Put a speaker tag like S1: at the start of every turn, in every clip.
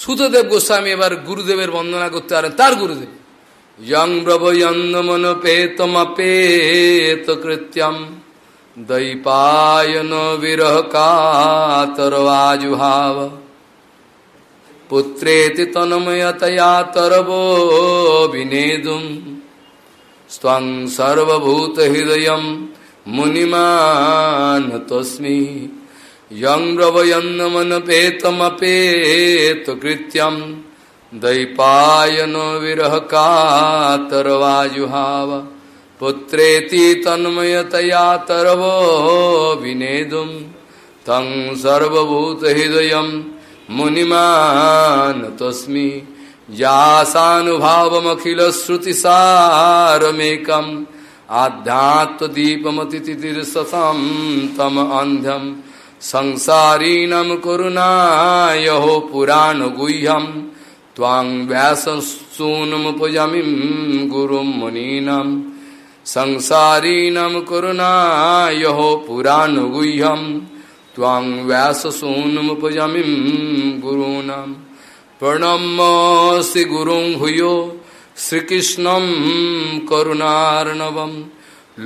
S1: সুতদেব গোস্বামী এবার গুরুদেবের বন্দনা করতে পারেন, তার গুরুদেব। যং ব্রবয়ন্দমন পেতমপেত কৃত্যম দৈপায়ন বিরহ কাতরবাজুভাব পুত্রেতি তনময়তয়া তরব বিনেদুম। সর্বভূত হৃদয় মুনিমান তস্মি ब्रवयन्नमनपेतमपेतकृत्यम् दैपायनो विरह कातरवाजुहाव पुत्रेति तन्मयतया तरवो विनेदुं तं सर्वभूतहृदयं मुनिमानतोऽस्मि यासानुभावमखिलश्रुतिसारमेकम् आध्यात्मदीपमतिथितिर्सतं तम अन्ध्यं संसारीणं करुणायहो पुराणगुह्यम् त्वां व्याससूनमुपजमिं गुरुं मुनीनां संसारीणं करुणायहो पुराणगुह्यं त्वां व्याससूनमुपजमिं गुरूणां प्रणम्यसि गुरुं भूयो श्रीकृष्णं करुणार्णवं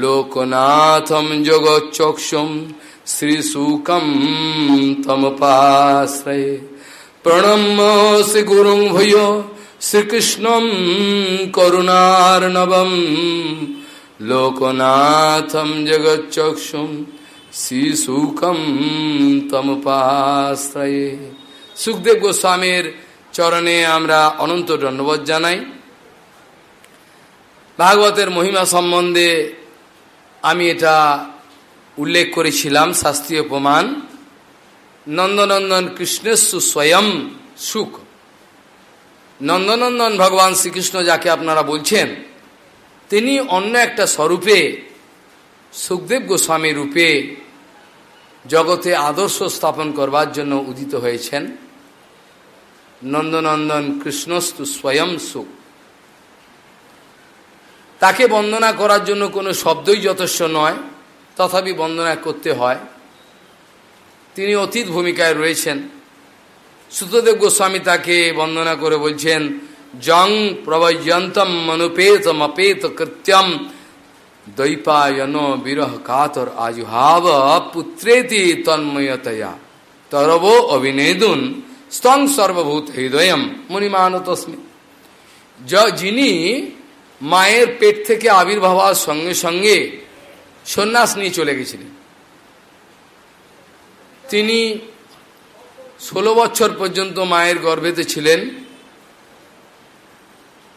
S1: लोकनाथं जगच्चक्षुं श्रीशुकं तमुपाश्रये प्रणम्य गुरुं भूयो श्रीकृष्णं करुणार्णवं लोकनाथं जगच्चक्षुं শ্রীসুখম তমপাশ্রয়ে সুখদেব গোস্বামীর চরণে আমরা অনন্ত দণ্ডবোধ জানাই ভাগবতের মহিমা সম্বন্ধে আমি এটা উল্লেখ করেছিলাম শাস্ত্রীয় প্রমাণ। নন্দনন্দন কৃষ্ণেশ্বু স্বয়ং সুখ। নন্দনন্দন ভগবান শ্রীকৃষ্ণ যাকে আপনারা বলছেন, তিনি অন্য একটা স্বরূপে, সুখদেব গোস্বামী রূপে জগতে আদর্শ স্থাপন করবার জন্য উদিত হয়েছেন। নন্দনন্দন কৃষ্ণস্তু স্বয়ং সুখ। তাকে বন্দনা করার জন্য কোনো শব্দই যথেষ্ট নয়। তথাপি বন্দনা করতে হয়। তিনি অতীত ভূমিকায় রয়েছেন। সুতদেব গোস্বামী তাকে বন্দনা করে বলছেন, জং প্রবয়ন্তম মনুপেতম অপেত কৃত্যম দৈপায়ন বিরহ কাতর আজুহাব পুত্রেতি তন্ময়তয়া। তরব অভিনেদুন স্তং সর্বভূত হৃদয়ম মণিমানতস্মি যিনি মায়ের পেট থেকে আবির্ভাবার সঙ্গে সঙ্গে সন্ন্যাস নিয়ে চলে গেছিলেন। তিনি ষোলো বছর পর্যন্ত মায়ের গর্ভেতে ছিলেন।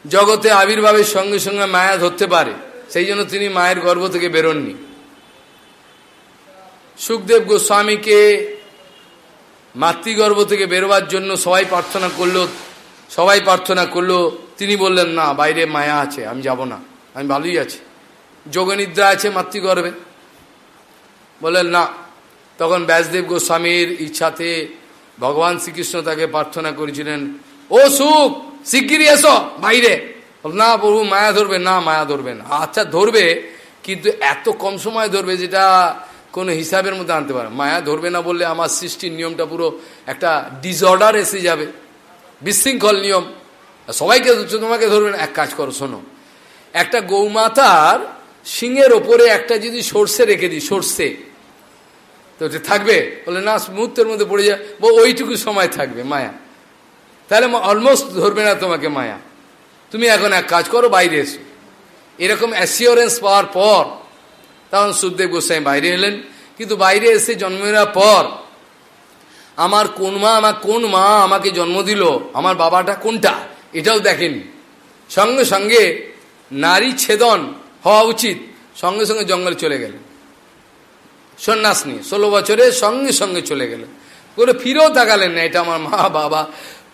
S1: জগতে আবির্ভাবের সঙ্গে সঙ্গে মায়া ধরতে পারে, সেই জন্য তিনি মায়ের গর্ভ থেকে বেরোননি। সুখদেব গোস্বামীকে মাতৃগর্ভ থেকে বেরোবার জন্য সবাই প্রার্থনা করল, সবাই প্রার্থনা করল। তিনি বললেন, না, বাইরে মায়া আছে, আমি যাব না, আমি ভালোই আছি। যোগনিদ্রা আছে, মাতৃগর্ভে। বললেন, না। তখন ব্যাসদেব গোস্বামীর ইচ্ছাতে ভগবান শ্রীকৃষ্ণ তাকে প্রার্থনা করেছিলেন, ও সুখ, শিগগিরই এসো বাইরে। না প্রভু, মায়া ধরবে না, মায়া ধরবে না। আচ্ছা ধরবে, কিন্তু এত কম সময় ধরবে যেটা কোনো হিসাবের মধ্যে আনতে পারে মায়া ধরবে না বললে আমার সৃষ্টির নিয়মটা পুরো একটা ডিসঅর্ডার এসে যাবে। বিশৃঙ্খল নিয়ম। সবাইকে, তোমাকে ধরবে না। এক কাজ করো, শোনো। একটা গৌমাতার সিংহের ওপরে একটা যদি সর্ষে রেখে দিই, সর্ষে। তো থাকবে? বলে, না, মুহূর্তের মধ্যে পড়ে যায়। ও ওইটুকু সময় থাকবে, মায়া। তাহলে অলমোস্ট ধরবে না তোমাকে মায়া। তুমি এখন এক কাজ করো, বাইরে এসো। এরকম অ্যাসিওরেন্স পাওয়ার পর, তখন সুখদেব গোস্বামী বাইরে এলেন। কিন্তু বাইরে এসে জন্ম নেওয়ার পর, আমার কোন মা, আমার কোন মা আমাকে জন্ম দিল? আমার বাবাটা কোনটা? এটাও দেখেনি। সঙ্গে সঙ্গে নারী ছেদন হওয়া উচিত। সঙ্গে সঙ্গে জঙ্গলে চলে গেলেন সন্ন্যাস নিয়ে ষোলো বছরে সঙ্গে সঙ্গে চলে গেলেন করে ফিরেও তাকালেন না, এটা আমার মা বাবা।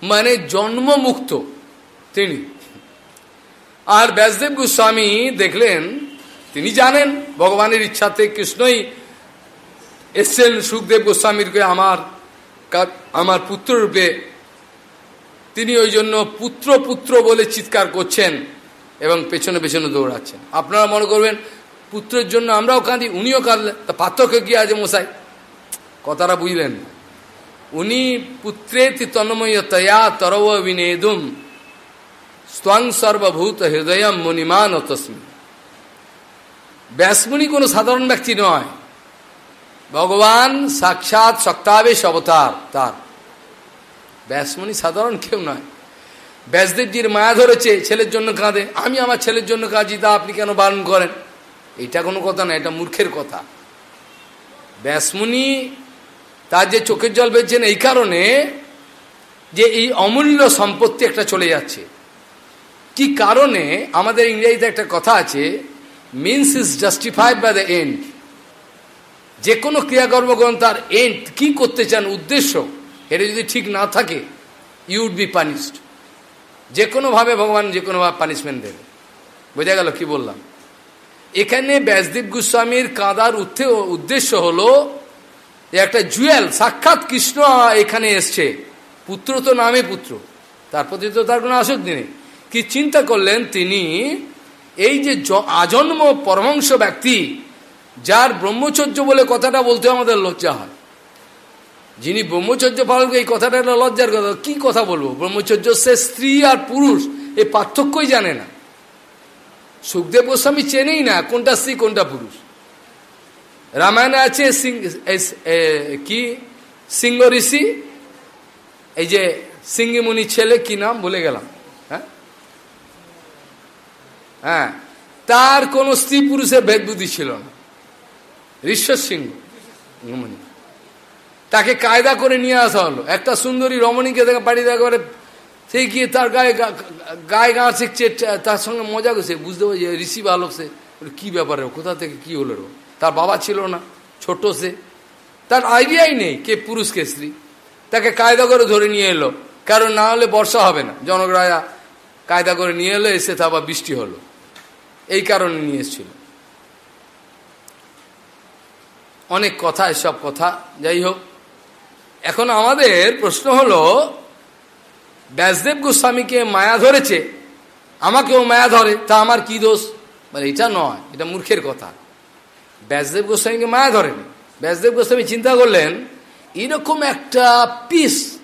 S1: মানে জন্মমুক্ত তিনি। আর ব্যাসদেব গোস্বামী দেখলেন, তিনি জানেন, ভগবানের ইচ্ছাতে কৃষ্ণই এসছেন সুখদেব গোস্বামীরকে আমার আমার পুত্র রূপে তিনি ওই জন্য পুত্র পুত্র বলে চিৎকার করছেন। এবং পেছনে পেছনে দৌড়াচ্ছেন। আপনারা মনে করবেন, পুত্রের জন্য আমরাও কাঁদি, উনিও কাঁদলেন তা পার্থক্য কি আছে মশাই? কথাটা বুঝলেন উনি পুত্রেতি তন্ময়তয়া তরব বিনেদুম স্তং সর্বভূত হৃদয় মণিমান তস্মি। ব্যাসমুনি কোনো সাধারণ ব্যক্তি নয়। ভগবান সাক্ষাৎ সক্তাবেশ অবতার তার। ব্যাসমণি সাধারণ কেউ নয়। ব্যাসদেবজির মায়া ধরেছে, ছেলের জন্য কাঁদে। আমি আমার ছেলের জন্য কাঁদি তা আপনি কেন বারণ করেন? এটা কোনো কথা না, এটা মূর্খের কথা। ব্যাসমুনি তার যে চোখের জল বেঁচছেন এই কারণে যে এই অমূল্য সম্পত্তি একটা চলে যাচ্ছে। কি কারণে? আমাদের ইংরেজিতে একটা কথা আছে means is justified by the end যে কোনো ক্রিয়াকর্মগ্রহণ তার এন্ড কি করতে চান? উদ্দেশ্য। এটা যদি ঠিক না থাকে ইউ বি পানিশড যে কোনোভাবে ভগবান যে কোনোভাবে পানিশমেন্ট দেবে। বোঝা গেল কি বললাম? এখানে ব্যাসদেব গোস্বামীর কাঁদার উদ্দেশ্য হলো একটা জুয়েল, সাক্ষাৎ কৃষ্ণ এখানে এসছে। পুত্র তো নামে পুত্র। তার প্রতি তো তার কোনো আসক্তি নেই। কি চিন্তা করলেন তিনি? এই যে আজন্ম পরমাংশ ব্যক্তি, যার ব্রহ্মচর্য বলে কথাটা বলতে আমাদের লজ্জা হয়। যিনি ব্রহ্মচর্য পালন এই কথাটা একটা লজ্জার কথা। কি কথা বলব? ব্রহ্মচর্য সে স্ত্রী আর পুরুষ এই পার্থক্যই জানে না। সুখদেব গোস্বামী চেনেই না কোনটা স্ত্রী, কোনটা পুরুষ। রামায়ণে আছে কি? সিংহ ঋষি, এই যে সিংহমণির ছেলে কি নাম? ভুলে গেলাম। হ্যাঁ? হ্যাঁ। তার কোন স্ত্রী পুরুষের ভেদ বুদ্ধি ছিল না। ঋশ্বর সিংহ। তাকে কায়দা করে নিয়ে আসা হলো। একটা সুন্দরী রমণীকে দেখে বাড়িতে একবারে সেই গিয়ে তার গায়ে গায়ে গা শিখছে, তার সঙ্গে মজা করছে। বুঝতে পারছি ঋষি বালক সে। কী ব্যাপারে কোথা থেকে কি হলো তার বাবা ছিল না, ছোট সে। তার আইডিয়াই নেই কে পুরুষ, কে স্ত্রী। তাকে কায়দা করে ধরে নিয়ে এলো। কারণ না হলে বর্ষা হবে না। জনগরায়া কায়দা করে নিয়ে এলো, এসে তা আবার বৃষ্টি হলো। এই কারণে নিয়ে এসেছিল। অনেক কথা, এসব কথা। যাই হোক এখন আমাদের প্রশ্ন হলো, ব্যাসদেব গোস্বামীকে মায়া ধরেছে, আমাকেও মায়া ধরে, তা আমার কি দোষ? মানে এটা নয়, এটা মূর্খের কথা। ব্যাসদেব গোস্বামীকে মায়া ধরেনি। ব্যাসদেব গোস্বামী চিন্তা করলেন, এরকম একটা পিস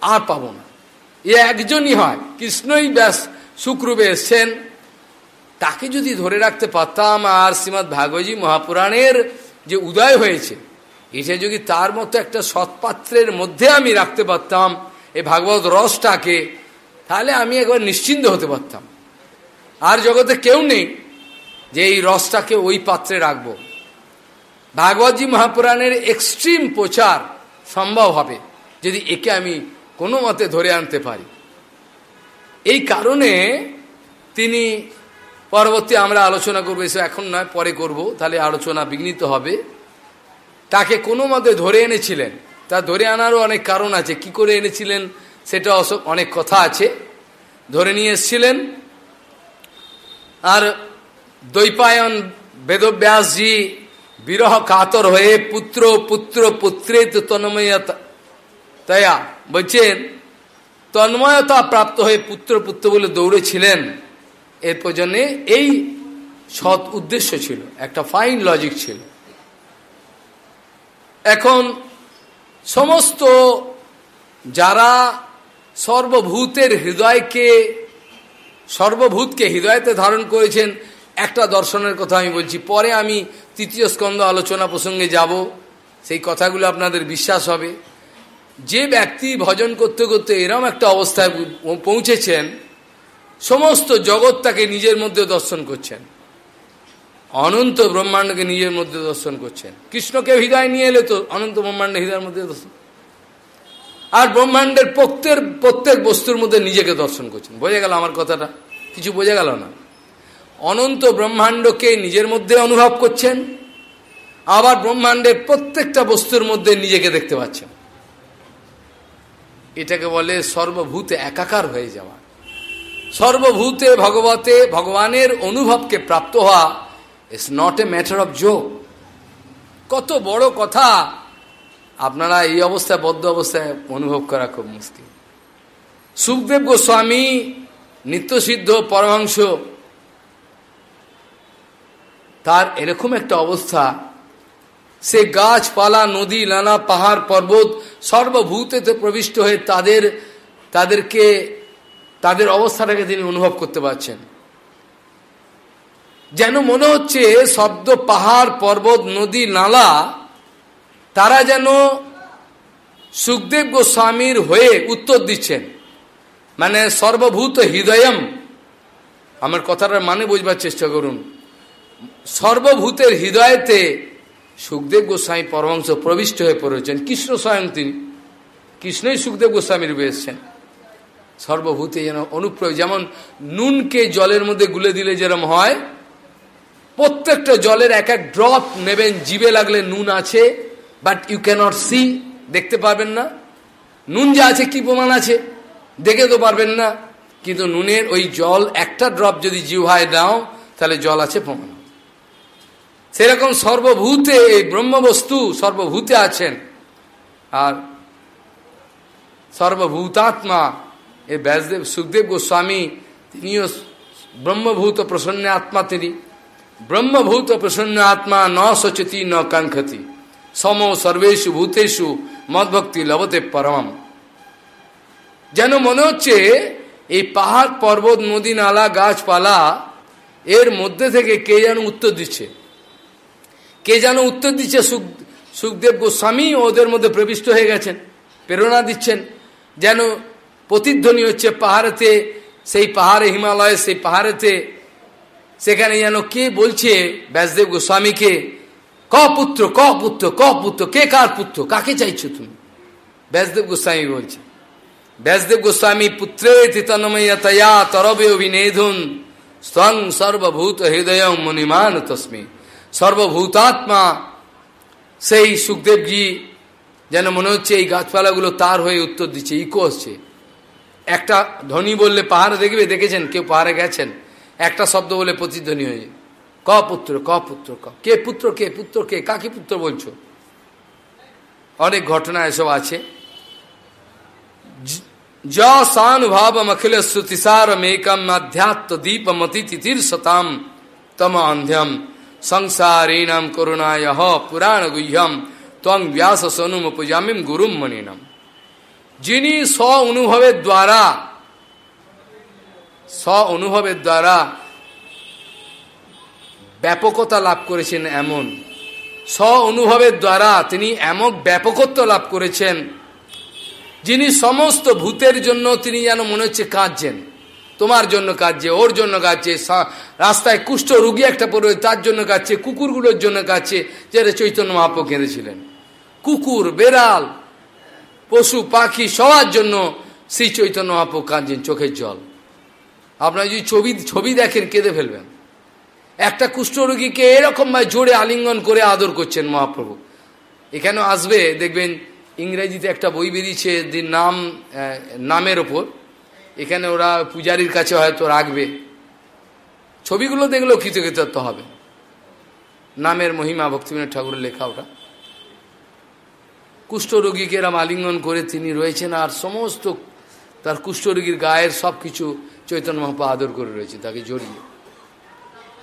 S1: আর পাব না। এ একজনই হয়, কৃষ্ণই ব্যাস সুক্রুবে এসছেন। তাকে যদি ধরে রাখতে পারতাম, আর শ্রীমৎ ভাগবতী মহাপুরাণের যে উদয় হয়েছে এটা যদি তার মতো একটা সৎপাত্রের মধ্যে আমি রাখতে পারতাম, এই ভাগবত রসটাকে, তাহলে আমি একবার নিশ্চিন্ত হতে পারতাম। আর জগতে কেউ নেই যে এই রসটাকে ওই পাত্রে রাখব। ভাগবতী মহাপুরাণের এক্সট্রিম প্রচার সম্ভব হবে যদি একে আমি কোনো মতে ধরে আনতে পারি। এই কারণে তিনি পরবর্তী আমরা আলোচনা করব এসে এখন নয়, পরে করব, তাহলে আলোচনা বিঘ্নিত হবে। তাকে কোনো মতে ধরে এনেছিলেন। তা ধরে আনারও অনেক কারণ আছে। কি করে এনেছিলেন? সেটা অনেক কথা আছে। ধরে নিয়ে এসছিলেন। আর দৈপায়ন বেদব্যাসজি বিরহ কাতর হয়ে পুত্র পুত্র পুত্রে তন্ময়তা বলছেন, তন্ময়তা প্রাপ্ত হয়ে পুত্র পুত্র বলে দৌড়েছিলেন। এর প্রজন্যে এই সৎ উদ্দেশ্য ছিল। একটা ফাইন লজিক ছিল। এখন সমস্ত যারা সর্বভূতের হৃদয়কে, সর্বভূতকে হৃদয়তে ধারণ করেছেন, একটা দর্শনের কথা আমি বলছি। পরে আমি তৃতীয় স্কন্ধ আলোচনা প্রসঙ্গে যাব। সেই কথাগুলো আপনাদের বিশ্বাস হবে। যে ব্যক্তি ভজন করতে করতে এরম একটা অবস্থায় পৌঁছেছেন, সমস্ত জগৎ তাকে নিজের মধ্যে দর্শন করছেন। অনন্ত ব্রহ্মাণ্ডকে নিজের মধ্যে দর্শন করছেন। কৃষ্ণকে হৃদয় নিয়ে এলে তো অনন্ত ব্রহ্মাণ্ড হৃদয়ের মধ্যে দর্শন। আর ব্রহ্মাণ্ডের প্রত্যেক প্রত্যেক বস্তুর মধ্যে নিজেকে দর্শন করছেন। বোঝা গেল আমার কথাটা? কিছু বোঝা গেল না? অনন্ত ব্রহ্মাণ্ডকে নিজের মধ্যে অনুভব করছেন, আবার ব্রহ্মাণ্ডের প্রত্যেকটা বস্তুর মধ্যে নিজেকে দেখতে পাচ্ছেন। এটাকে বলে সর্বভূতে একাকার হয়ে যাওয়া। সর্বভূতে ভগবতে, ভগবানের অনুভবকে প্রাপ্ত হওয়া it's not a matter of joke কত বড় কথা আপনারা এই অবস্থায়, বদ্ধ অবস্থায় অনুভব করা খুব মুশকিল। সুখদেব গোস্বামী, নিত্যসিদ্ধ পরমাংশ তার এরকম একটা অবস্থা, সে গাছপালা, নদী, নানা পাহাড়, পর্বত সর্বভূতেতে প্রবিষ্ট হয়ে তাদের, তাদেরকে, তাদের অবস্থাটাকে তিনি অনুভব করতে পারছেন। যেন মনে হচ্ছে শব্দ পাহাড়, পর্বত, নদী, নালা, তারা যেন সুখদেব গোস্বামীর হয়ে উত্তর দিচ্ছেন। মানে সর্বভূত হৃদয়ম। আমার কথাটার মানে বুঝবার চেষ্টা করুন। সর্বভূতের হৃদয়তে সুখদেব গোস্বামী পরমাংশ প্রবিষ্ট হয়ে পড়েছেন। কৃষ্ণ স্বয়ং তিনি। কৃষ্ণই সুখদেব গোস্বামীর এসছেন। সর্বভূতে যেন অনুপ্রয়োগ যেমন নুনকে জলের মধ্যে গুলে দিলে যেরম হয় প্রত্যেকটা জলের এক এক ড্রপ নেবেন, জিবে লাগলে নুন আছে বাট ইউ ক্যানট সি দেখতে পারবেন না। নুন যা আছে, কি প্রমাণ আছে? দেখে তো পারবেন না। কিন্তু নুনের ওই জল, একটা ড্রপ যদি জিহায় দাও, তাহলে জল আছে প্রমাণ। সেরকম সর্বভূতে, এই ব্রহ্মবস্তু সর্বভূতে আছেন। আর সর্বভূতাত্মা, এই ব্যাসদেব, সুখদেব গোস্বামী, তিনিও ব্রহ্মভূত প্রসন্ন আত্মা তিনি। ব্রহ্মভূত প্রসন্ন আত্মা ন সচতি ন কাঙ্ক্ষতি সম সর্বেশু ভূতেষু মদভক্তি লবতে পরম যেন মনে হচ্ছে এই পাহাড় পর্বত, নদী, নালা, গাছপালা, এর মধ্যে থেকে কে যেন উত্তর দিচ্ছে? কে যেন উত্তর দিচ্ছে? সুখ, সুখদেব গোস্বামী ওদের মধ্যে প্রবিষ্ট হয়ে গেছেন, প্রেরণা দিচ্ছেন। যেন প্রতিধ্বনি হচ্ছে পাহাড়েতে, সেই পাহাড়ে হিমালয়ে, সেই পাহাড়েতে সেখানে যেন কে বলছে ব্যাসদেব গোস্বামীকে, ক পুত্র ক পুত্র ক পুত্র, কে কার পুত্র, কাকে চাইছো তুমি? ব্যাসদেব গোস্বামী বলছে, ব্যাসদেব গোস্বামী পুত্রে তিতনময়তয়া তরবে অভিনেধুন স্তং সর্বভূত হৃদয় মণিমান তস্মি। সর্বভূতাত্মা সেই সুখদেবজি যেন মনে হচ্ছে এই গাছপালাগুলো তার হয়ে উত্তর দিচ্ছে, ইকো হচ্ছে। একটা ধ্বনি বললে পাহাড়ে দেখবে, দেখেছেন? কেউ পাহাড়ে গেছেন? একটা শব্দ বলে প্রতিধ্বনি হয়ে ক পুত্র ক পুত্র, ক। কে পুত্র কে পুত্র, কে, কাকে পুত্র বলছো? অনেক ঘটনা এসব আছে। সানুভাবম অখিল শ্রুতিসার মেকম আধ্যাত্ম দীপমতি তিথির শতাম তম অন্ধ্যম সংসারেণম করুণায় পুরাণ গুহ্যম তং ব্যাস সনুম পূজামিম গুরুম মনিনম। যিনি স্ব অনুভবের দ্বারা স্ব অনুভবের দ্বারা ব্যাপকতা লাভ করেছেন এমন। স্ব অনুভবের দ্বারা তিনি এমন ব্যাপকত্ব লাভ করেছেন, যিনি সমস্ত ভূতের জন্য তিনি যেন মনে হচ্ছে কাঁদছেন। তোমার জন্য কাঁদছে, ওর জন্য কাঁদছে রাস্তায় কুষ্ঠ রুগী একটা পড়ে তার জন্য কাঁদছে, কুকুরগুলোর জন্য কাঁদছে, যেটা চৈতন্য মহাপ্র কেঁদেছিলেন। কুকুর, বেড়াল, পশু, পাখি সবার জন্য শ্রী চৈতন্য মহাপ্র কাঁদছেন চোখের জল। আপনারা যদি ছবি ছবি দেখেন, কেঁদে ফেলবেন। একটা কুষ্ঠরোগীকে এরকমভাবে জোরে আলিঙ্গন করে আদর করছেন মহাপ্রভু। এখানে আসবে, দেখবেন ইংরেজিতে একটা বই বেরিয়েছে দি নাম নামের ওপর। এখানে ওরা পূজারীর কাছে হয়তো রাখবে। ছবিগুলো দেখলেও কৃতকৃতত্ব হবে। নামের মহিমা ভক্তিবিনোদ ঠাকুরের লেখা ওটা। কুষ্ঠরোগীকে এরম আলিঙ্গন করে তিনি রয়েছেন, আর সমস্ত তার কুষ্ঠরোগীর গায়ের সব কিছু চৈতন্য মহাপা আদর করে রয়েছে, তাকে জড়িয়ে।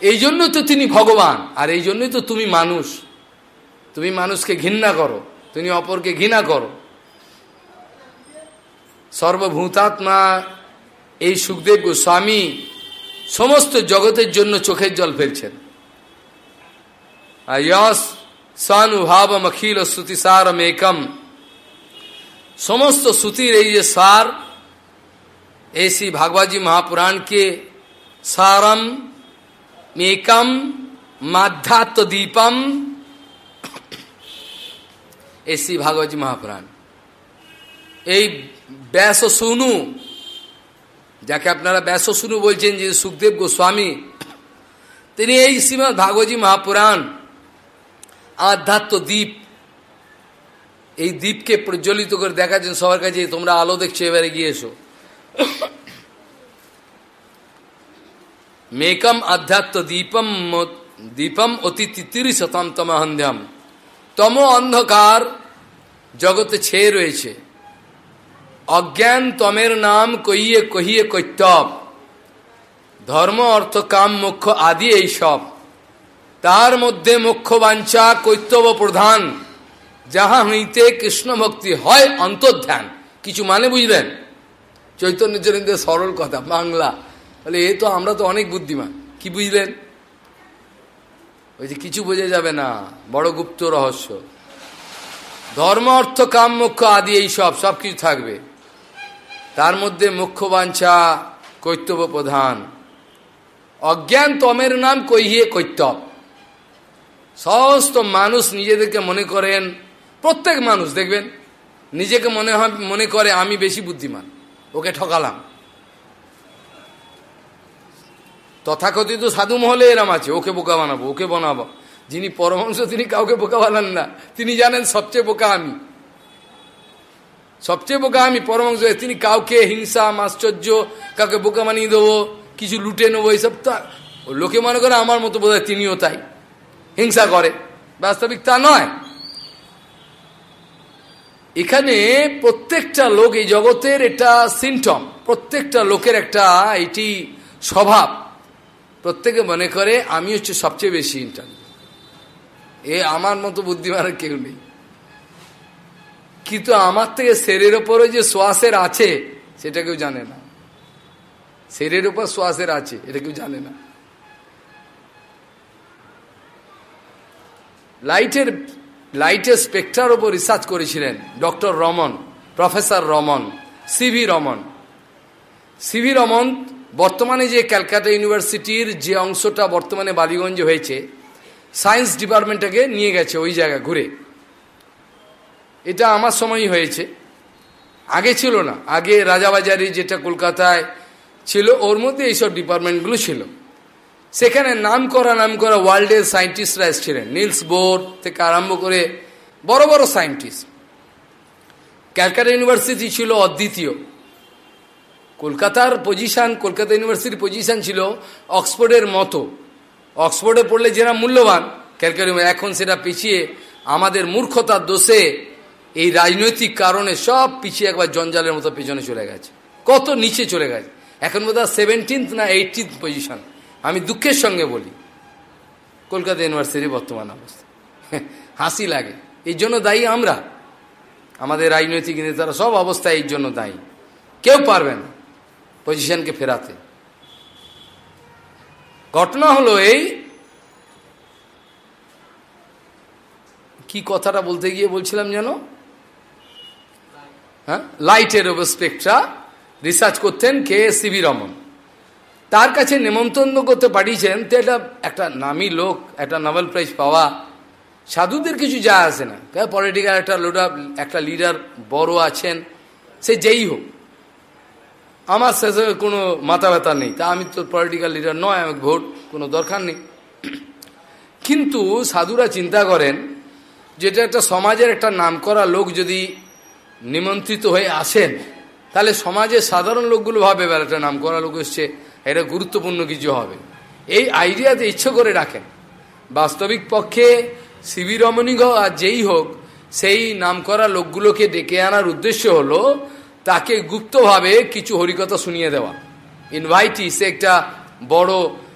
S1: এই জন্য তো তিনি ভগবান, আর এই জন্যই তো তুমি মানুষ। তুমি মানুষকে ঘৃণা করো, তুমি অপরকে ঘৃণা করো। সর্বভূতাত্মা, এই সুখদেব গোস্বামী সমস্ত জগতের জন্য চোখের জল ফেলছেন। সানুভাবম অখিল শ্রুতিসারম একম সমস্ত শ্রুতির এই যে সার এই শ্রী ভাগবাজি মহাপুরাণকে সারম একম মাধ্যাত্ম দীপম এই শ্রী ভাগবতী মহাপুরাণ এই ব্যাস শুনু, যাকে আপনারা ব্যাস শুনু বলছেন যে সুখদেব গোস্বামী, তিনি এই শ্রীমৎ ভাগবতী মহাপুরাণ, আধ্যাত্ম দ্বীপ, এই দ্বীপকে প্রজ্বলিত করে দেখাচ্ছেন সবার কাছে, তোমরা আলো দেখছ, এবারে গিয়ে এসো। মেকম আধ্যাত্ম দীপম দীপম অতি তিতির শতাম তমহন্ধ্যাম তম অন্ধকার জগতে ছেয়ে রয়েছে অজ্ঞান তমের নাম কইয়ে কহিয়ে কৈতব ধর্ম অর্থ কাম মোক্ষ আদি এই সব তার মধ্যে মুখ্য বাঞ্ছা কৈতব প্রধান যাহা হইতে কৃষ্ণ ভক্তি হয় অন্তর্ধ্যান কিছু মানে বুঝলেন চৈতন্য চরিন্দ্রের সরল কথা, বাংলা। বলে, এ তো আমরা তো অনেক বুদ্ধিমান। কি বুঝলেন? ওই যে কিছু বোঝা যাবে না। বড় গুপ্ত রহস্য। ধর্ম, অর্থ, কাম মুখ্য আদি এই সব সব কিছু থাকবে। তার মধ্যে মুখ্য বাঞ্ছা কৈতব প্রধান। অজ্ঞান তমের নাম কইহিয়ে কৈতব সমস্ত মানুষ নিজেদেরকে মনে করেন, প্রত্যেক মানুষ, দেখবেন? নিজেকে মনে হয়, মনে করে, আমি বেশি বুদ্ধিমান। ওকে ঠকালাম। তথাকথিত সাধু মহলে এরাম আছে, ওকে বোকা বানাবো, ওকে বানাবো। যিনি পরমহংস, তিনি কাউকে বোকা বানান না। তিনি জানেন সবচেয়ে বোকা আমি। সবচেয়ে বোকা আমি পরমহংস তিনি কাউকে হিংসা আশ্চর্য কাউকে বোকা বানিয়ে দেবো, কিছু লুটে নেব, এইসব তা লোকে মনে করে আমার মতো বোধ তিনিও তাই। হিংসা করে। বাস্তবিক তা নয়। এখানে প্রত্যেকটা লোক এই জগতের এটা সিমটম প্রত্যেকটা লোকের একটা এটি স্বভাব। প্রত্যেকে মনে করে, আমি হচ্ছে সবচেয়ে বেশি ইন্টারনেট এ আমার মতো বুদ্ধিমানের কেউ নেই। কিন্তু আমার থেকে সেরের ওপরে যে শ্বাসের আছে, সেটা কেউ জানে না। সেরের ওপর শ্বাসের আছে, এটা কেউ জানে না। লাইটের লাইটের স্পেকটার ওপর রিসার্চ করেছিলেন doctor Raman, professor Raman CV Raman. CV Raman বর্তমানে যে ক্যালকাটা ইউনিভার্সিটির যে অংশটা বর্তমানে বালিগঞ্জে হয়েছে সায়েন্স ডিপার্টমেন্টটাকে নিয়ে গেছে ওই জায়গা ঘুরে। এটা আমার সময়ই হয়েছে। আগে ছিল না। আগে রাজাবাজারি যেটা কলকাতায় ছিল, ওর মধ্যে এইসব ডিপার্টমেন্টগুলো ছিল। সেখানে নাম করা নাম করা ওয়ার্ল্ডের সায়েন্টিস্টরা এসেছিলেন। নিলস বোর থেকে আরম্ভ করে বড় বড় সায়েন্টিস্ট ক্যালকাটা ইউনিভার্সিটি ছিল অদ্বিতীয়। কলকাতার পজিশন কলকাতা ইউনিভার্সিটির পজিশন ছিল অক্সফোর্ডের মতো। অক্সফোর্ডে পড়লে যেটা মূল্যবান, ক্যালকাটা এখন সেটা পিছিয়ে আমাদের মূর্খতার দোষে এই রাজনৈতিক কারণে সব পিছিয়ে একবার জঞ্জালের মতো পেছনে চলে গেছে। কত নিচে চলে গেছে। এখন বোধ হয় সেভেন্টিন্থ না এইটিন্থ পজিশন আমি দুঃখের সঙ্গে বলি, কলকাতা ইউনিভার্সিটির বর্তমান অবস্থা। হাসি লাগে। এই জন্য দায়ী আমরা। আমাদের রাজনৈতিক নেতারা সব অবস্থায় এই জন্য দায়ী। কেউ পারবে না পজিশনকে ফেরাতে। ঘটনা হলো এই, কি কথাটা বলতে গিয়ে বলছিলাম যেন? হ্যাঁ? লাইটের ওপর স্পেকট্রা রিসার্চ করতেন কে সিবি রমন। তার কাছে নেমন্তন্ন করতে পাঠিয়েছেন তো এটা একটা নামি লোক, একটা নোবেল প্রাইজ পাওয়া, সাধুদের কিছু যা আসে না। পলিটিক্যাল একটা লোডা একটা লিডার বড় আছেন, সে যেই হোক। আমার শেষে কোনো মাথা ব্যথা নেই, তা আমি তো পলিটিক্যাল লিডার নয় আমি ভোট কোনো দরকার নেই। কিন্তু সাধুরা চিন্তা করেন যেটা একটা সমাজের একটা নাম করা লোক যদি নিমন্ত্রিত হয়ে আসেন তাহলে সমাজের সাধারণ লোকগুলো ভাবে একটা নাম করা লোক এসছে, এটা গুরুত্বপূর্ণ কিছু হবে। এই আইডিয়াতে ইচ্ছে করে রাখেন। বাস্তবিক পক্ষে শিবির রমণী হোক আর যেই হোক, সেই নাম করা লোকগুলোকে ডেকে আনার উদ্দেশ্য হলো তাকে গুপ্তভাবে কিছু হরিকথা শুনিয়ে দেওয়া। ইনভাইটি সে একটা বড়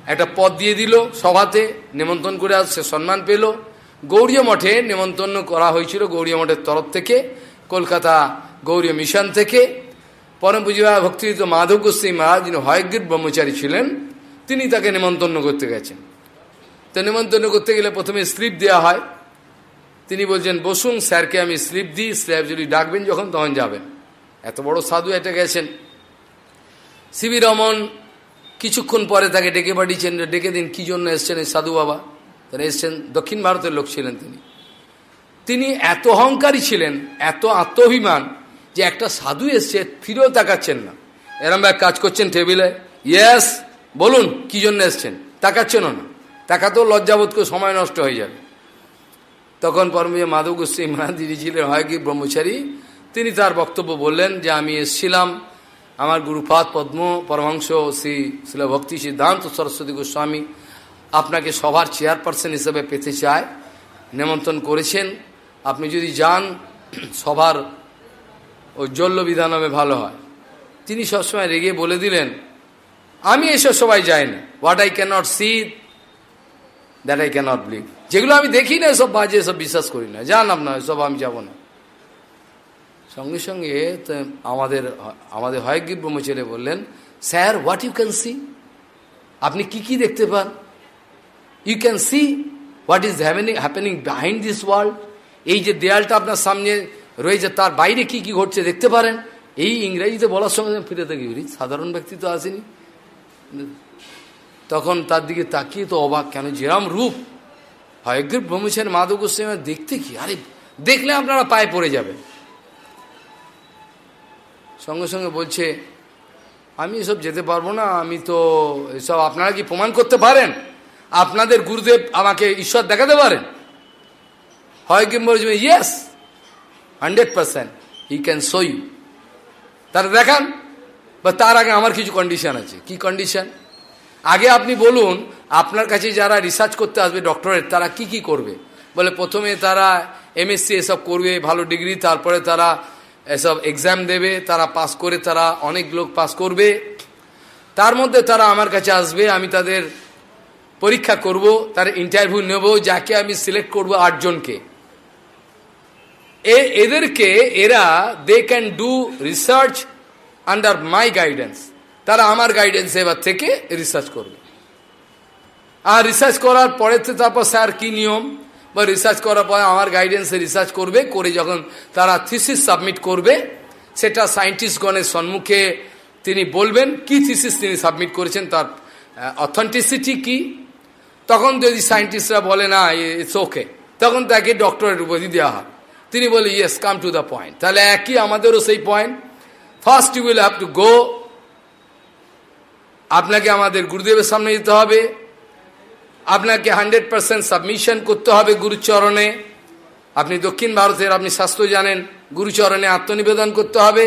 S1: একটা পদ দিয়ে দিল সভাতে নেমন্ত্রণ করে সে সম্মান পেল। গৌরীয় মঠে নেমন্তন্ন করা হয়েছিল গৌরীয় মঠের তরফ থেকে, কলকাতা গৌরীয় মিশন থেকে। পরম পুজিবা ভক্তিযুক্ত মাধব গোস্বী মহারাজ যিনি হয়গ্রীব ব্রহ্মচারী ছিলেন, তিনি তাকে নেমন্তন্ন করতে গেছেন। তো নেমন্তন্ন করতে গেলে প্রথমে স্লিপ দেওয়া হয়। তিনি বলছেন, বসুন স্যারকে আমি স্লিপ দিই, স্যার যদি ডাকবেন যখন তখন যাবেন। এত বড় সাধু এটা গেছেন। সিবি রমন কিছুক্ষণ পরে তাকে ডেকে পাঠিয়েছেন, ডেকে দিন, কি জন্য এসছেন এই সাধু বাবা? তারা এসছেন, দক্ষিণ ভারতের লোক ছিলেন তিনি। তিনি এত অহংকারী ছিলেন, এত আত্মঅভিমান যে একটা সাধু এসছে, ফিরেও তাকাচ্ছেন না। এরম এক কাজ করছেন টেবিলে। ইয়েস বলুন, কি জন্য এসছেন? তাকাচ্ছেন না। তাকাতেও লজ্জাবোধ করে সময় নষ্ট হয়ে যাবে। তখন পরমীয় মাধব গোস্বী যিনি ছিলেন হয় কি ব্রহ্মচারী, তিনি তার বক্তব্য বললেন যে, আমি এসছিলাম, আমার গুরুপাদ পদ্ম পরমাংশ শ্রী শিল ভক্তি সিদ্ধান্ত সরস্বতী গোস্বামী আপনাকে সভার চেয়ারপারসন হিসেবে পেতে চায়। নেমন্ত্রণ করেছেন। আপনি যদি যান, সভার ঔজ্জ্বল্য বিধান হবে ভালো হয়। তিনি সবসময় রেগে বলে দিলেন, আমি এসব সবাই যাই না what I cannot see that I cannot believe যেগুলো আমি দেখি না সব বাজে সব বিশ্বাস করি না। যান আপনার সব আমি যাব না। সঙ্গে সঙ্গে আমাদের আমাদের হয়গ্রীব ব্রহ্মচর্য বললেন sir what you can see আপনি কি কি দেখতে পান? You can see what is happening happening behind this world এই যে দেয়ালটা আপনার সামনে রয়েছে, তার বাইরে কি কি ঘটছে দেখতে পারেন। এই ইংরেজিতে বলার সঙ্গে ফিরে থাকি সাধারণ ব্যক্তি তো আসেনি। তখন তার দিকে তাকিয়ে তো অবাক, কেন যেরাম রূপ। হয়গ্রীব ব্রহ্মচারী মাধব গোস্বামী দেখতে কি? আরে, দেখলে আপনারা পায়ে পড়ে যাবে। সঙ্গে সঙ্গে বলছে, আমি এসব যেতে পারব না, আমি তো এসব আপনারা কি প্রমাণ করতে পারেন? আপনাদের গুরুদেব আমাকে ঈশ্বর দেখাতে পারেন? হয় কি বলছে yes hundred percent I can show you তারা দেখান, বা তার আগে আমার কিছু কন্ডিশন আছে। কি কন্ডিশন আগে আপনি বলুন, আপনার কাছে যারা রিসার্চ করতে আসবে ডক্টরেট তারা কি কি করবে? বলে প্রথমে তারা এমএসসি এসব করবে, ভালো ডিগ্রি তারপরে তারা এসব এক্সাম দেবে, তারা পাস করে তারা অনেক লোক পাস করবে। তার মধ্যে তারা আমার কাছে আসবে, আমি তাদের পরীক্ষা করব, তার ইন্টারভিউ নেব, যাকে আমি সিলেক্ট করব আটজনকে। এদেরকে এরা they can do research under my guidance তারা আমার গাইডেন্স এবার থেকে রিসার্চ করবে। আর রিসার্চ করার পরে তো তারপর স্যার কি নিয়ম? বা রিসার্চ করার পরে আমার গাইডেন্সে রিসার্চ করবে, করে যখন তারা থিসিস সাবমিট করবে, সেটা সায়েন্টিস্টগণের সম্মুখে তিনি বলবেন, কি থিসিস তিনি সাবমিট করেছেন, তার অথেন্টিসিটি কি? তখন যদি সায়েন্টিস্টরা বলে, না ইটস ওকে তখন তাকে ডক্টরের উপাধি দেওয়া হয়। তিনি বলে yes come to the point তাহলে একই আমাদেরও সেই point first you will have to go আপনাকে আমাদের গুরুদেবের সামনে যেতে হবে। আপনাকে হান্ড্রেড পারসেন্ট সাবমিশন করতে হবে গুরুচরণে। আপনি দক্ষিণ ভারতের, আপনি শাস্ত্র জানেন, গুরুচরণে আত্মনিবেদন করতে হবে।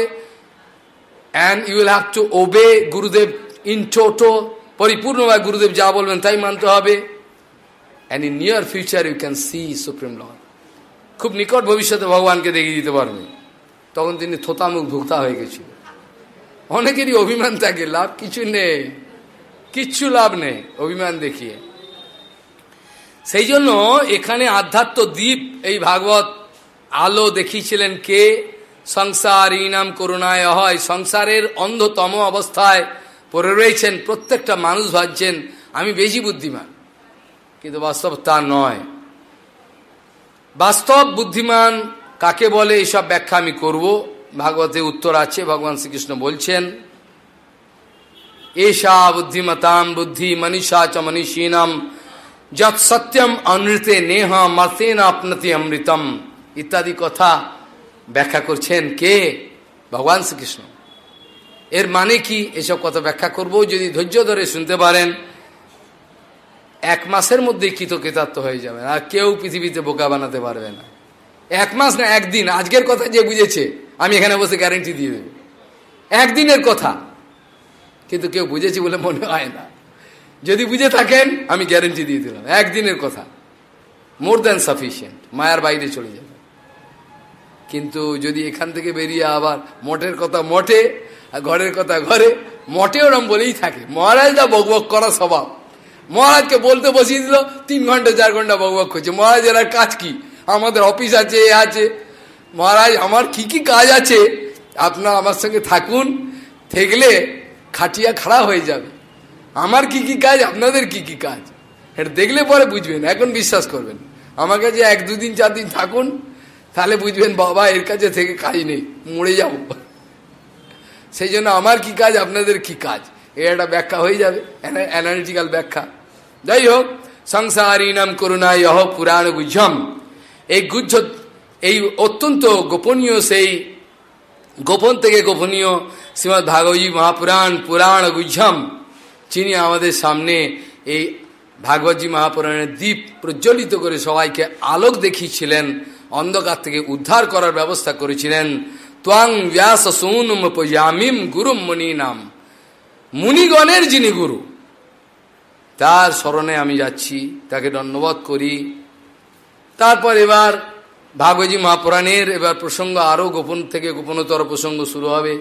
S1: And you will have to obey গুরুদেব ইন টোটো পরিপূর্ণভাবে গুরুদেব যা বলবেন তাই মানতে হবে। And in near future you can see supreme lord খুব নিকট ভবিষ্যতে ভগবানকে দেখিয়ে দিতে পারবে। তখন তিনি থোতামুখ ভুক্তা হয়ে গেছিল। অনেকেরই অভিমান থাকে, লাভ কিছু নেই, কিচ্ছু লাভ নেই, অভিমান দেখিয়ে। সেই জন্য এখানে আধ্যাত্ম দ্বীপ, এই ভাগবত আলো দেখিয়েছিলেন কে? সংসার ইনাম করুণায় হয় সংসারের অন্ধতম অবস্থায় পড়ে রয়েছেন, প্রত্যেকটা মানুষ ভাবছেন, আমি বেশি বুদ্ধিমান। কিন্তু বাস্তব তা নয়। বাস্তব বুদ্ধিমান কাকে বলে এইসব ব্যাখ্যা আমি করব। ভাগবতে উত্তর আছে, ভগবান শ্রীকৃষ্ণ বলছেন, এষা বুদ্ধিমতাম বুদ্ধি মনীষা চ মনীষীনাম যৎ সত্যম অনৃতে নেহ মর্তেন আপনতি অমৃতম। ইত্যাদি কথা ব্যাখ্যা করছেন কে? ভগবান শ্রীকৃষ্ণ। এর মানে কি? এসব কথা ব্যাখ্যা করব। যদি ধৈর্য ধরে শুনতে পারেন এক মাসের মধ্যে কৃতকৃতার্থ হয়ে যাবে আর কেউ পৃথিবীতে বোকা বানাতে পারবে না। এক মাস না, একদিন, আজকের কথা যে বুঝেছে, আমি এখানে বসে গ্যারেন্টি দিয়ে দেব। একদিনের কথা, কিন্তু কেউ বুঝেছি বলে মনে হয় না। যদি বুঝে থাকেন, আমি গ্যারেন্টি দিয়ে দিলাম, একদিনের কথা। মোর দ্যান সাফিসিয়েন্ট মায়ার বাইরে চলে যাবে। কিন্তু যদি এখান থেকে বেরিয়ে আবার মঠের কথা মঠে, আর ঘরের কথা ঘরে মঠে ওরম বলেই থাকে। মহারাজ দা বকবক করা স্বভাব। মহারাজকে বলতে বসিয়ে দিল, তিন ঘণ্টা, চার ঘণ্টা বকবক করছে। মহারাজের আর কাজ কি? আমাদের অফিস আছে, এ আছে। মহারাজ, আমার কি কি কাজ আছে? আপনার আমার সঙ্গে থাকুন, থেকলে খাটিয়া খাড়া হয়ে যাবে। আমার কি কি কাজ? আপনাদের কি কি কাজ? এটা দেখলে পরে বুঝবেন, এখন বিশ্বাস করবেন। আমার কাছে এক, দুদিন, চার দিন থাকুন, তাহলে বুঝবেন, বাবা, এর কাছে থেকে কাজ নেই, মরে যাব। সেই জন্য আমার কি কাজ? আপনাদের কি কাজ? এর একটা ব্যাখ্যা হয়ে যাবে অ্যানালিটিক্যাল ব্যাখ্যা। যাই হোক সংসারী নাম করুণা ইহ পুরাণ গুজ্জম এই গুজ্জ, এই অত্যন্ত গোপনীয় সেই গোপন থেকে গোপনীয় শ্রীমৎ ভাগবতী মহাপুরাণ পুরাণ গুজ্জম যিনি আমাদের সামনে এই ভাগবতী মহাপুরাণের দ্বীপ প্রজ্বলিত করে সবাইকে আলোক দেখিয়েছিলেন, অন্ধকার থেকে উদ্ধার করার ব্যবস্থা করেছিলেন। ত্বাং ব্যাস সৌনম পয়ামিম গুরুম মুনি নাম মুনিগণের যিনি গুরু তার স্মরণে আমি যাচ্ছি, তাকে ধন্যবাদ করি। তারপর এবার ভাগবতী মহাপুরাণের এবার প্রসঙ্গ আরও গোপন থেকে গোপনতর প্রসঙ্গ শুরু হবে।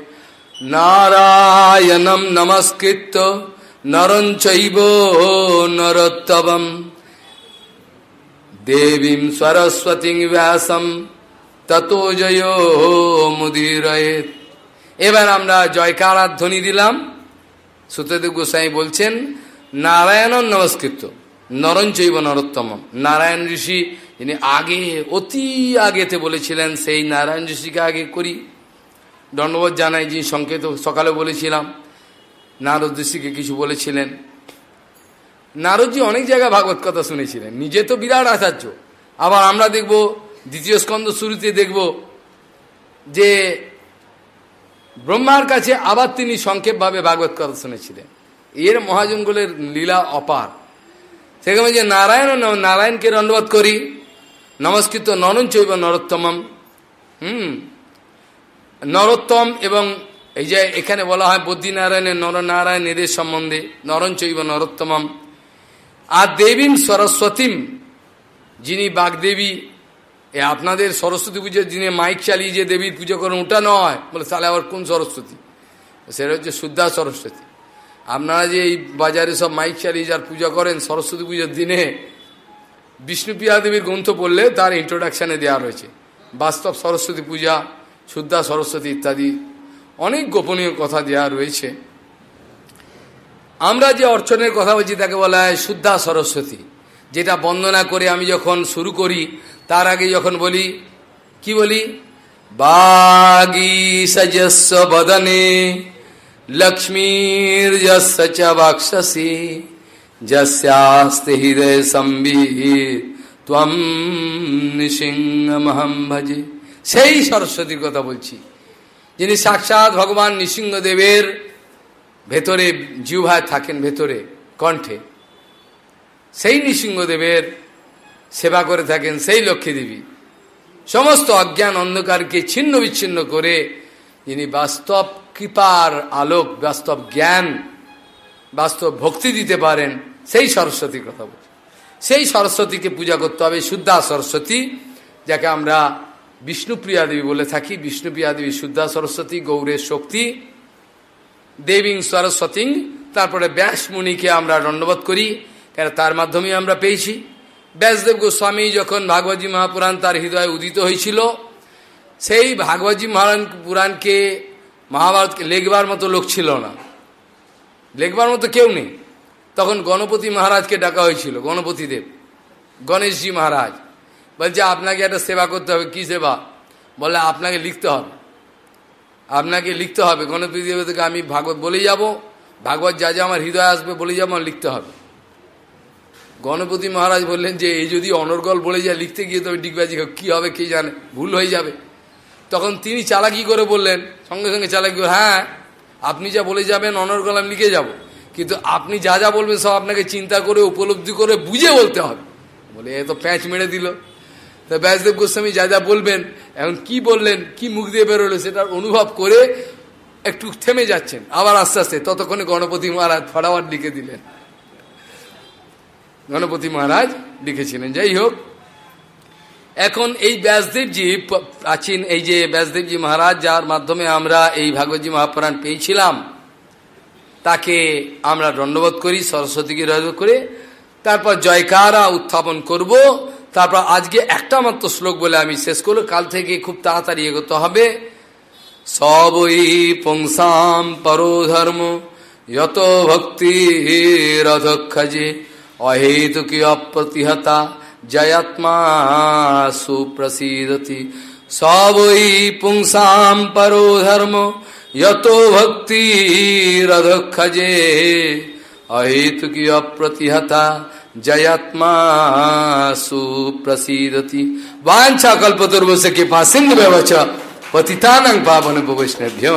S1: নারায়ণম নমস্কৃত নরঞ্চৈব নরোত্তবম। দেবীম সরস্বতী ব্যাসম, তত জয় মুদির এবার আমরা জয়কার ধ্বনি দিলাম। সুতদেব গোসাই বলছেন নারায়ণ নমস্কৃত। নরঞ্চৈব নরোত্তম নারায়ণ ঋষি যিনি আগে, অতি আগেতে বলেছিলেন, সেই নারায়ণ ঋষিকে আগে করি। দণ্ডবোধ জানাই যিনি সংকেত সকালে বলেছিলাম, নারদ ঋষিকে কিছু বলেছিলেন। নারদজি অনেক জায়গায় ভাগবত কথা শুনেছিলেন। নিজে তো বিরাট আচার্য। আবার আমরা দেখব, দ্বিতীয় স্কন্ধ শুরুতে দেখব যে ব্রহ্মার কাছে আবার তিনি সংক্ষেপভাবে ভাগবত কথা শুনেছিলেন। এর মহাজনগুলের লীলা অপার। সেখানে যে নারায়ণ নারায়ণকে দণ্ডবোধ করি, নমস্কৃত নরণ চৈব নরোত্তমম, হুম নরোত্তম এবং এই যে এখানে বলা হয় বদ্রীনারায়ণের নরনারায়ণ এদের সম্বন্ধে নরণ চৈব নরোত্তমম, আর দেবীম সরস্বতীম, যিনি বাগদেবী, এ আপনাদের সরস্বতী পুজোর যিনি মাইক চালিয়ে যে দেবীর পুজো করেন, ওটা নয়। বলে, তাহলে আবার কোন সরস্বতী? সেটা হচ্ছে শুদ্ধা সরস্বতী। আপনারা যে এই বাজারে সব মাইক চালিয়ে যার পূজা করেন, সরস্বতী পুজোর দিনে বিষ্ণুপ্রিয়া দেবীর গ্রন্থ পড়লে তার ইন্ট্রোডাকশানে দেওয়া রয়েছে। বাস্তব সরস্বতী পূজা, শুদ্ধা সরস্বতী ইত্যাদি অনেক গোপনীয় কথা দেওয়া রয়েছে। আমরা যে অর্চনের কথা বলছি, তাকে বলা হয় শুদ্ধা সরস্বতী। যেটা বন্দনা করে আমি যখন শুরু করি, তার আগে যখন বলি, কি বলি? বাগী সজস্ব বদনে লক্ষ্মীর চ বাক্ষসী যস্যাস্তে হৃদয় সম্বির ত্বম নৃসিংহমহম ভজে সেই সরস্বতীর কথা বলছি। যিনি সাক্ষাৎ ভগবান নৃসিংহদেবের ভেতরে জিউভায় থাকেন ভেতরে, কণ্ঠে, সেই নৃসিংহদেবের সেবা করে থাকেন সেই লক্ষ্মী দেবী। সমস্ত অজ্ঞান অন্ধকারকে ছিন্ন বিচ্ছিন্ন করে যিনি বাস্তব কৃপার আলোক, বাস্তব জ্ঞান, বাস্তব ভক্তি দিতে পারেন, সেই সরস্বতীর কথা বলছি। সেই সরস্বতীকে পূজা করতে হবে, শুদ্ধা সরস্বতী, যাকে আমরা বিষ্ণুপ্রিয়া দেবী বলে থাকি। বিষ্ণুপ্রিয়া দেবী, শুদ্ধা সরস্বতী, গৌরের শক্তি, দেবী সরস্বতী, তারপরে ব্যাস মুনিকে আমরা দণ্ডবোধ করি, কেন তার মাধ্যমে আমরা পেয়েছি। ব্যাসদেব গোস্বামী যখন ভাগবতী মহাপুরাণ তার হৃদয়ে উদিত হয়েছিল, সেই ভাগবতী মহারান পুরাণকে মহাভারতকে লেখবার মতো লোক ছিল না। লেখবার মতো কেউ নেই। তখন গণপতি মহারাজকে ডাকা হয়েছিল, গণপতি দেব। গণেশজি মহারাজ। বলছে, আপনাকে একটা সেবা করতে হবে। কি সেবা? বলে আপনাকে লিখতে হবে। আপনাকে লিখতে হবে। গণপতি দেব থেকে আমি ভাগবত বলে যাব। ভাগবত যা যা আমার হৃদয় আসবে বলে যাব, আমার লিখতে হবে। গণপতি মহারাজ বললেন যে এই যদি অনর্গল বলে যায় লিখতে গিয়ে, তবে ডিগবাজি কি হবে, কে জানে? ভুল হয়ে যাবে। তখন তিনি চালাকি করে বললেন, সঙ্গে সঙ্গে চালাকি করে হ্যাঁ আপনি যা বলে যাবেন, অনর্গল আমি লিখে যাব। কিন্তু আপনি যা যা বলবেন, সব আপনাকে চিন্তা করে, উপলব্ধি করে বুঝে বলতে হবে। বলে, এ তো প্যাঁচ মেরে দিল। তো ব্যাসদেব গোস্বামী যা যা বলবেন, এখন কি বললেন, কি মুখ দিয়ে বেরোলো, সেটার অনুভব করে একটু থেমে যাচ্ছেন। আবার আস্তে আস্তে, ততক্ষণে গণপতি মহারাজ ফটাফট লিখে দিলেন। গণপতি মহারাজ লিখেছিলেন। যাই হোক এখন এই ব্যাসদেবজি প্রাচীন এই যে ব্যাসদেবজি মহারাজ, যার মাধ্যমে আমরা এই ভাগবতী মহাপুরাণ পেয়েছিলাম, তাকে আমরা দণ্ডবোধ করি, সরস্বতীকে রজ করে, তারপর জয়কারা উত্থাপন করব, তারপর আজকে একটা মাত্র শ্লোক বলে আমি শেষ করল কাল থেকে খুব তাড়াতাড়ি এগোতে হবে। সবই পুংসাম পরোধর্ম যত ভক্তি রধক্ষজে অহেতুকি অপ্রতিহতা। जयत्मा सुप्रसीदति सवै पुंसां परो धर्म यतो भक्तिरधखजे अहेतुकी अप्रतिहता जयात्मा सुप्रसीदति वाञ्छा कल्पतुर्वश कृपा सिन्धु व्यवच पतितानं पावन उपवैष्णव्यो